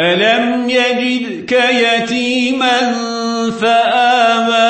ألم يجدك يتيما فآوى